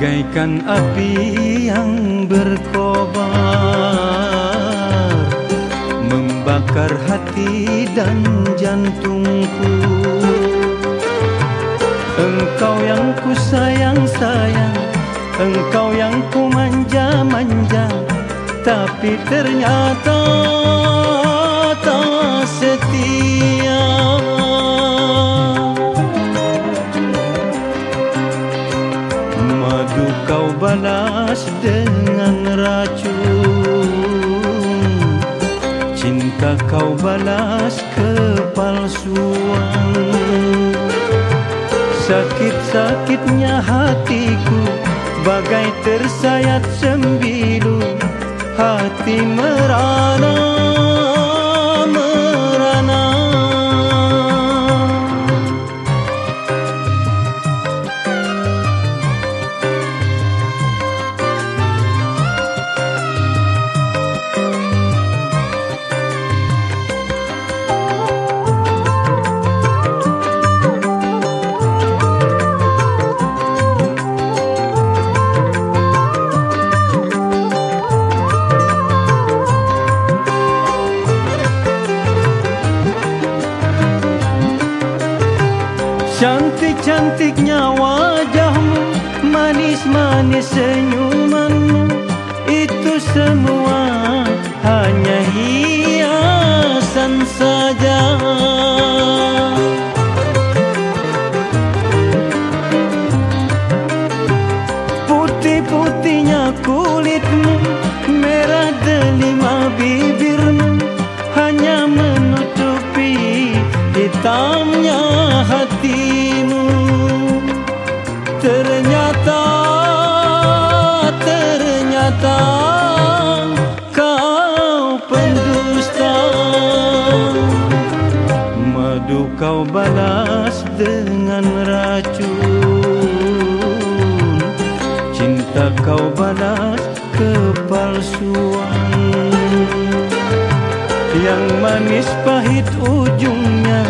Bagaikan api yang berkobar Membakar hati dan jantungku. Engkau yang ku sayang-sayang Engkau yang ku manja-manja Tapi ternyata tak setia balas dengan racun. Cinta kau balas kepalsuan. Sakit-sakitnya hatiku Bagai tersayat sembilu. Hati merana Cantik-cantiknya wajahmu Manis-manis senyumanmu. Itu semua hanya hiasan saja kau balas dengan racun. Cinta kau balas kepalsuan. Yang manis pahit ujungnya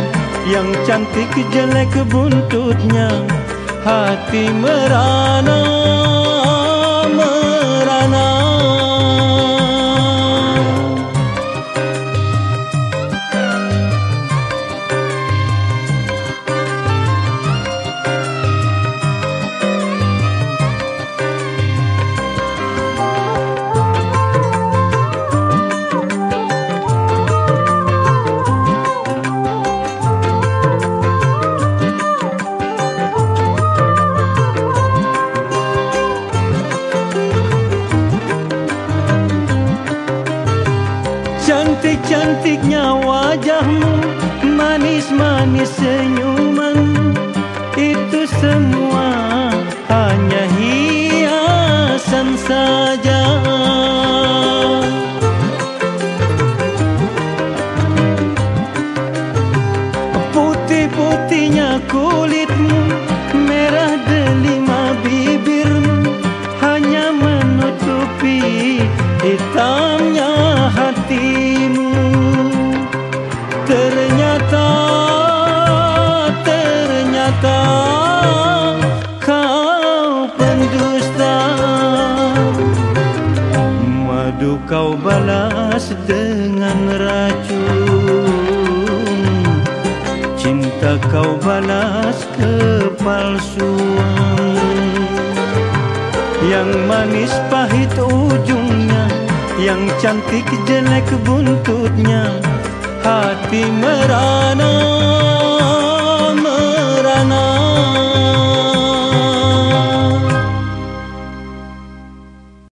Yang cantik jelek buntutnya Hati merana Cantik-cantiknya wajahmu Manis-manis senyumanmu Itu semua hanya hiasan saja. Putih-putihnya kulitmu Merah delima bibirmu. Hanya menutupi hitamnya kau balas dengan racun. Cinta kau balas kepalsuan. Yang manis pahit ujungnya Yang cantik jelek buntutnya. Hati merana